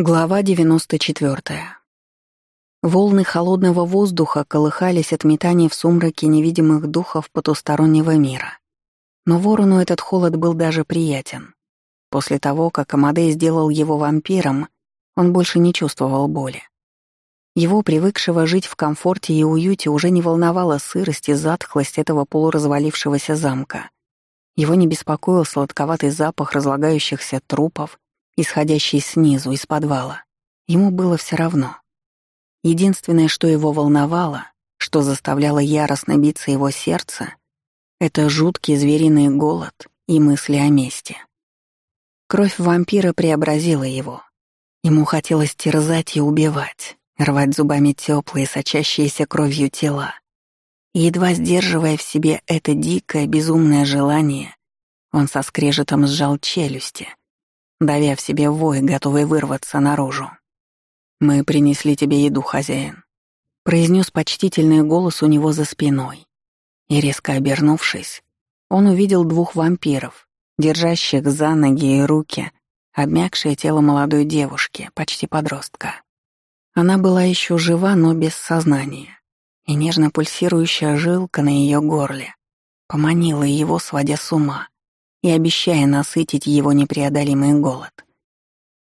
Глава 94. Волны холодного воздуха колыхались от метаний в сумраке невидимых духов потустороннего мира. Но ворону этот холод был даже приятен. После того, как Амадей сделал его вампиром, он больше не чувствовал боли. Его, привыкшего жить в комфорте и уюте, уже не волновала сырость и затхлость этого полуразвалившегося замка. Его не беспокоил сладковатый запах разлагающихся трупов, исходящий снизу, из подвала. Ему было все равно. Единственное, что его волновало, что заставляло яростно биться его сердце, это жуткий звериный голод и мысли о мести. Кровь вампира преобразила его. Ему хотелось терзать и убивать, рвать зубами теплые, сочащиеся кровью тела. И едва сдерживая в себе это дикое, безумное желание, он со скрежетом сжал челюсти, давя в себе вой, готовый вырваться наружу. «Мы принесли тебе еду, хозяин», — произнес почтительный голос у него за спиной. И резко обернувшись, он увидел двух вампиров, держащих за ноги и руки обмякшее тело молодой девушки, почти подростка. Она была еще жива, но без сознания, и нежно пульсирующая жилка на ее горле поманила его, сводя с ума и обещая насытить его непреодолимый голод.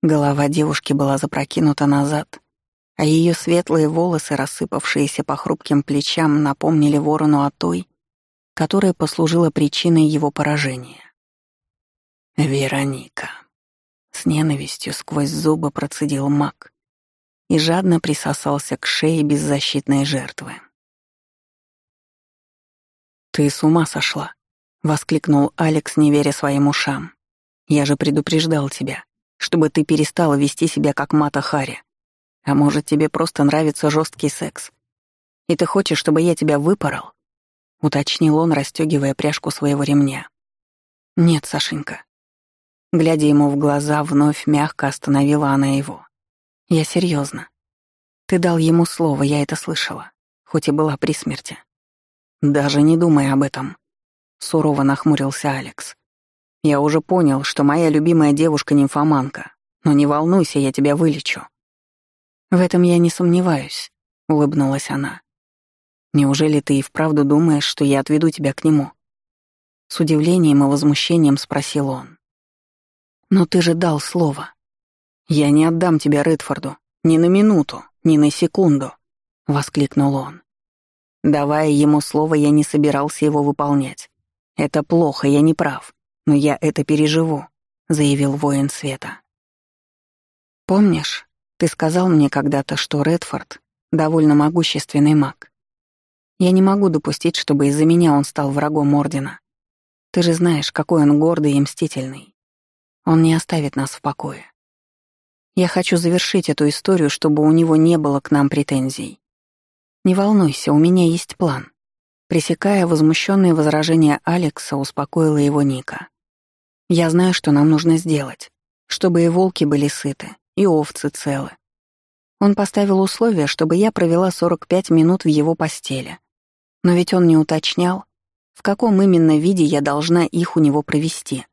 Голова девушки была запрокинута назад, а ее светлые волосы, рассыпавшиеся по хрупким плечам, напомнили ворону о той, которая послужила причиной его поражения. «Вероника», — с ненавистью сквозь зубы процедил маг и жадно присосался к шее беззащитной жертвы. «Ты с ума сошла», — воскликнул Алекс, не веря своим ушам. «Я же предупреждал тебя, чтобы ты перестала вести себя как Мата Хари. А может, тебе просто нравится жесткий секс? И ты хочешь, чтобы я тебя выпорол?» — уточнил он, расстегивая пряжку своего ремня. «Нет, Сашенька». Глядя ему в глаза, вновь мягко остановила она его. «Я серьезно. Ты дал ему слово, я это слышала, хоть и была при смерти. Даже не думай об этом», сурово нахмурился Алекс. Я уже понял, что моя любимая девушка нимфоманка, но не волнуйся, я тебя вылечу. В этом я не сомневаюсь, улыбнулась она. Неужели ты и вправду думаешь, что я отведу тебя к нему? С удивлением и возмущением спросил он. Но ты же дал слово. Я не отдам тебя Редфорду, ни на минуту, ни на секунду, воскликнул он. Давая ему слово, я не собирался его выполнять. «Это плохо, я не прав, но я это переживу», — заявил воин света. «Помнишь, ты сказал мне когда-то, что Редфорд — довольно могущественный маг. Я не могу допустить, чтобы из-за меня он стал врагом Ордена. Ты же знаешь, какой он гордый и мстительный. Он не оставит нас в покое. Я хочу завершить эту историю, чтобы у него не было к нам претензий. Не волнуйся, у меня есть план. Пресекая возмущенные возражения Алекса, успокоила его Ника. «Я знаю, что нам нужно сделать, чтобы и волки были сыты, и овцы целы. Он поставил условие, чтобы я провела 45 минут в его постели. Но ведь он не уточнял, в каком именно виде я должна их у него провести.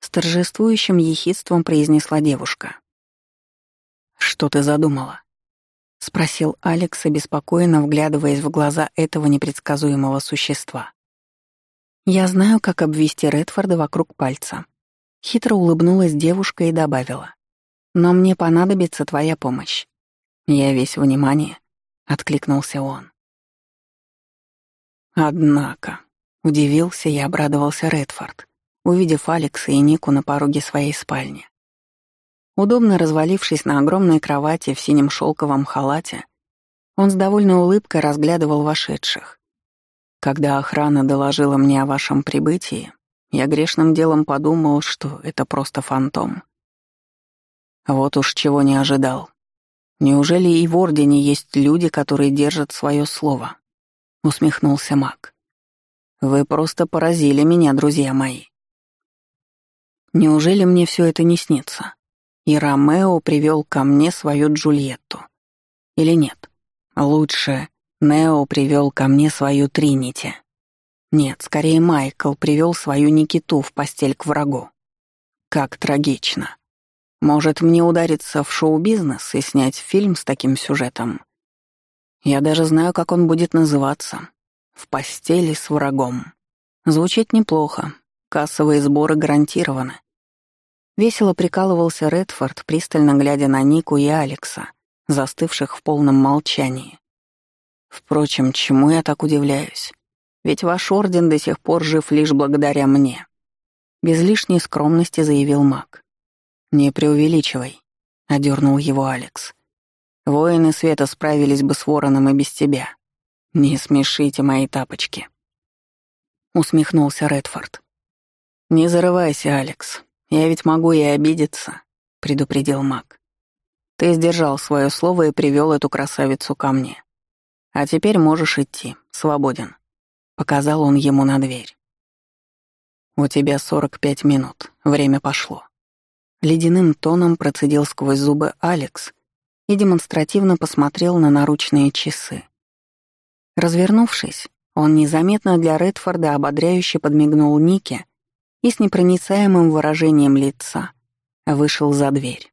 С торжествующим ехидством произнесла девушка. «Что ты задумала?» — спросил Алекс, обеспокоенно вглядываясь в глаза этого непредсказуемого существа. «Я знаю, как обвести Редфорда вокруг пальца». Хитро улыбнулась девушка и добавила. «Но мне понадобится твоя помощь». «Я весь внимание», — откликнулся он. Однако, удивился и обрадовался Редфорд, увидев Алекса и Нику на пороге своей спальни. Удобно развалившись на огромной кровати в синем шелковом халате, он с довольной улыбкой разглядывал вошедших. Когда охрана доложила мне о вашем прибытии, я грешным делом подумал, что это просто фантом. Вот уж чего не ожидал. Неужели и в Ордене есть люди, которые держат свое слово? Усмехнулся маг. Вы просто поразили меня, друзья мои. Неужели мне все это не снится? И Ромео привел ко мне свою Джульетту. Или нет? Лучше Нео привел ко мне свою Тринити. Нет, скорее Майкл привел свою Никиту в постель к врагу. Как трагично. Может, мне удариться в шоу-бизнес и снять фильм с таким сюжетом? Я даже знаю, как он будет называться. «В постели с врагом». Звучит неплохо. Кассовые сборы гарантированы. Весело прикалывался Редфорд, пристально глядя на Нику и Алекса, застывших в полном молчании. Впрочем, чему я так удивляюсь? Ведь ваш орден до сих пор жив лишь благодаря мне. Без лишней скромности заявил маг. «Не преувеличивай», — одернул его Алекс. «Воины света справились бы с вороном и без тебя. Не смешите мои тапочки». Усмехнулся Редфорд. «Не зарывайся, Алекс. Я ведь могу и обидеться», — предупредил маг. «Ты сдержал свое слово и привел эту красавицу ко мне. А теперь можешь идти, свободен». Показал он ему на дверь. «У тебя сорок пять минут. Время пошло». Ледяным тоном процедил сквозь зубы Алекс и демонстративно посмотрел на наручные часы. Развернувшись, он незаметно для Редфорда ободряюще подмигнул Нике и с непроницаемым выражением лица вышел за дверь.